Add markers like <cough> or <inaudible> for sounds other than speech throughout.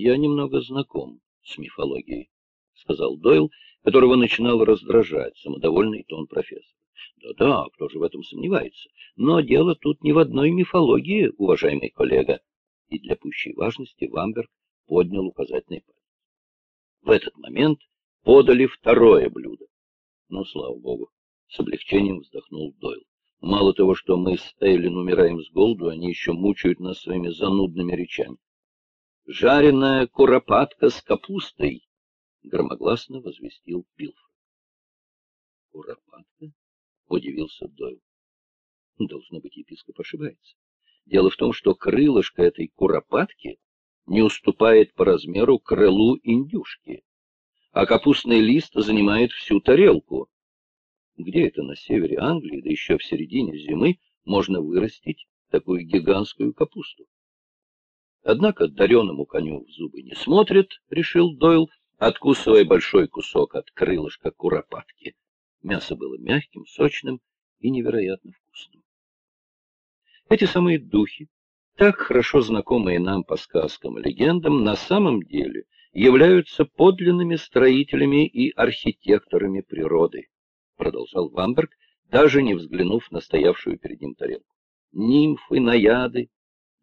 Я немного знаком с мифологией, — сказал Дойл, которого начинал раздражать самодовольный тон профессора. Да-да, кто же в этом сомневается? Но дело тут не в одной мифологии, уважаемый коллега. И для пущей важности Вамберг поднял указательный палец. В этот момент подали второе блюдо. Ну, слава богу, с облегчением вздохнул Дойл. Мало того, что мы с Эйлин умираем с голоду, они еще мучают нас своими занудными речами. Жареная куропатка с капустой, громогласно возвестил Пилф. Куропатка? Удивился Дойл. Должно быть, епископ ошибается. Дело в том, что крылышко этой куропатки не уступает по размеру крылу индюшки, а капустный лист занимает всю тарелку. Где это на севере Англии, да еще в середине зимы, можно вырастить такую гигантскую капусту? Однако дареному коню в зубы не смотрит, решил Дойл, откусывая большой кусок от крылышка куропатки. Мясо было мягким, сочным и невероятно вкусным. Эти самые духи, так хорошо знакомые нам по сказкам и легендам, на самом деле являются подлинными строителями и архитекторами природы, продолжал Вамберг, даже не взглянув на стоявшую перед ним тарелку. Нимфы, наяды,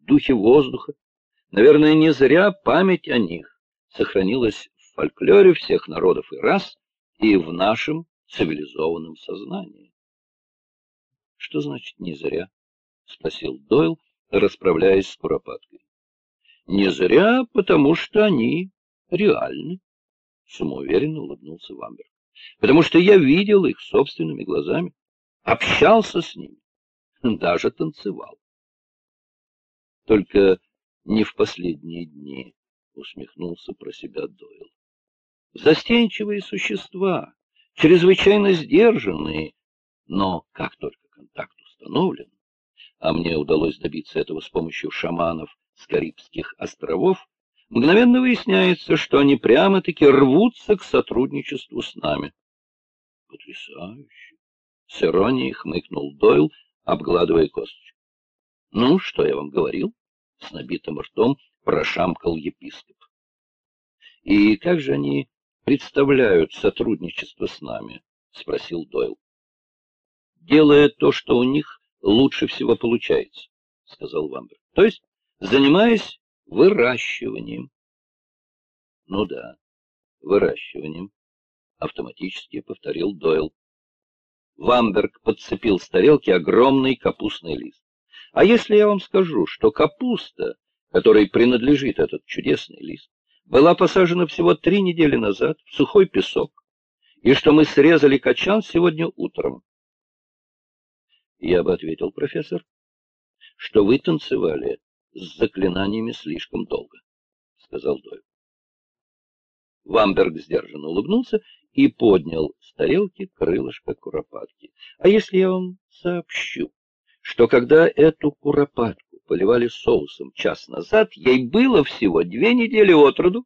духи воздуха. Наверное, не зря память о них сохранилась в фольклоре всех народов и рас и в нашем цивилизованном сознании. — Что значит «не зря»? — спросил Дойл, расправляясь с куропаткой. — Не зря, потому что они реальны, — самоуверенно улыбнулся Вамберг. — Потому что я видел их собственными глазами, общался с ними, <laughs> даже танцевал. — Только не в последние дни, — усмехнулся про себя Дойл. — Застенчивые существа, чрезвычайно сдержанные, но как только контакт установлен, а мне удалось добиться этого с помощью шаманов с Карибских островов, мгновенно выясняется, что они прямо-таки рвутся к сотрудничеству с нами. Потрясающе! С иронией хмыкнул Дойл, обгладывая косточку. Ну, что я вам говорил? С набитым ртом прошамкал епископ. И как же они представляют сотрудничество с нами? — спросил Дойл. — Делая то, что у них лучше всего получается, — сказал Вамбер. — То есть, занимаясь выращиванием. — Ну да, выращиванием, — автоматически повторил Дойл. Вамберг подцепил с тарелки огромный капустный лист. — А если я вам скажу, что капуста, которой принадлежит этот чудесный лист, была посажена всего три недели назад в сухой песок, и что мы срезали качан сегодня утром. Я бы ответил, профессор, что вы танцевали с заклинаниями слишком долго, сказал Дойл. Вамберг сдержанно улыбнулся и поднял с тарелки крылышко куропатки. А если я вам сообщу, что когда эту куропатку поливали соусом час назад, ей было всего две недели от роду.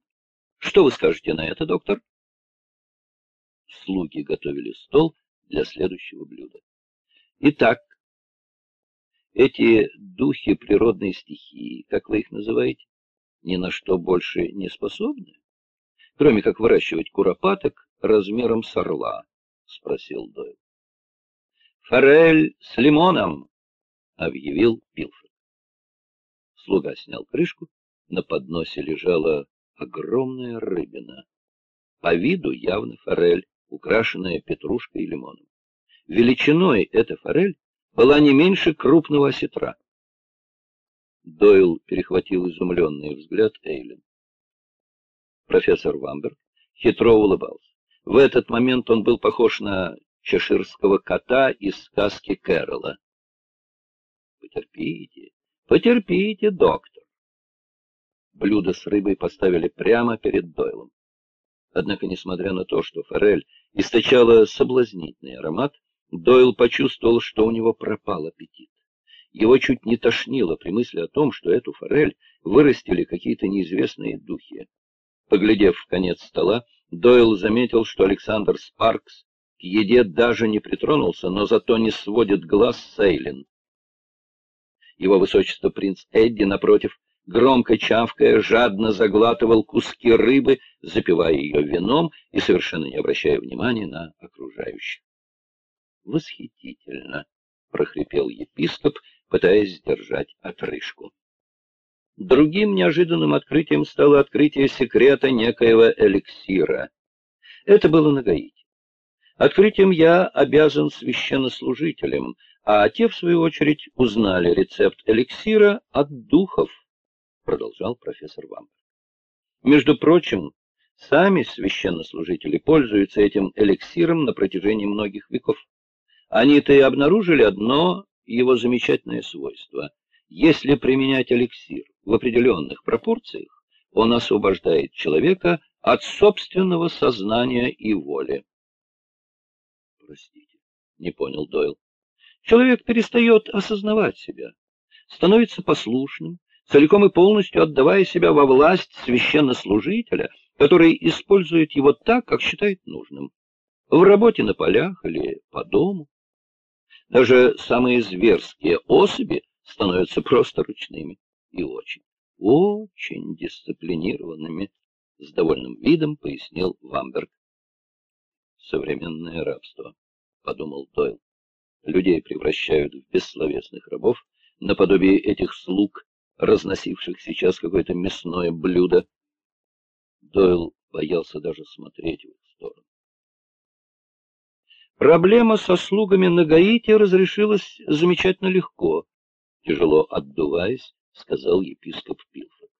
Что вы скажете на это, доктор? Слуги готовили стол для следующего блюда. Итак, эти духи природной стихии, как вы их называете, ни на что больше не способны, кроме как выращивать куропаток размером с орла, — спросил Дойл. — Форель с лимоном, — объявил Пилфорд. Слуга снял крышку, на подносе лежала огромная рыбина. По виду явно форель, украшенная петрушкой и лимоном. Величиной эта форель была не меньше крупного осетра. Дойл перехватил изумленный взгляд Эйлин. Профессор Вамберг хитро улыбался. В этот момент он был похож на чеширского кота из сказки Кэрола. «Потерпите, Потерпите, доктор. Блюдо с рыбой поставили прямо перед Дойлом. Однако, несмотря на то, что форель источала соблазнительный аромат, Дойл почувствовал, что у него пропал аппетит. Его чуть не тошнило при мысли о том, что эту форель вырастили какие-то неизвестные духи. Поглядев в конец стола, Дойл заметил, что Александр Спаркс к еде даже не притронулся, но зато не сводит глаз Сейлин. Его высочество принц Эдди, напротив, громко чавкая, жадно заглатывал куски рыбы, запивая ее вином и совершенно не обращая внимания на окружающих. «Восхитительно!» — прохрипел епископ, пытаясь сдержать отрыжку. Другим неожиданным открытием стало открытие секрета некоего эликсира. Это было на Гаити. Открытием я обязан священнослужителям, а те, в свою очередь, узнали рецепт эликсира от духов, продолжал профессор Вамберг. Между прочим, сами священнослужители пользуются этим эликсиром на протяжении многих веков. Они-то и обнаружили одно его замечательное свойство. Если применять эликсир в определенных пропорциях, он освобождает человека от собственного сознания и воли. Простите, не понял Дойл. Человек перестает осознавать себя, становится послушным, целиком и полностью отдавая себя во власть священнослужителя, который использует его так, как считает нужным, в работе на полях или по дому. Даже самые зверские особи становятся просто ручными и очень, очень дисциплинированными, с довольным видом пояснил Вамберг. Современное рабство, подумал Дойл. Людей превращают в бессловесных рабов, наподобие этих слуг, разносивших сейчас какое-то мясное блюдо. Дойл боялся даже смотреть в их сторону. Проблема со слугами на Гаити разрешилась замечательно легко, тяжело отдуваясь, сказал епископ Пилфорд.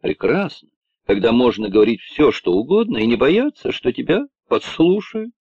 Прекрасно, когда можно говорить все, что угодно, и не бояться, что тебя подслушают.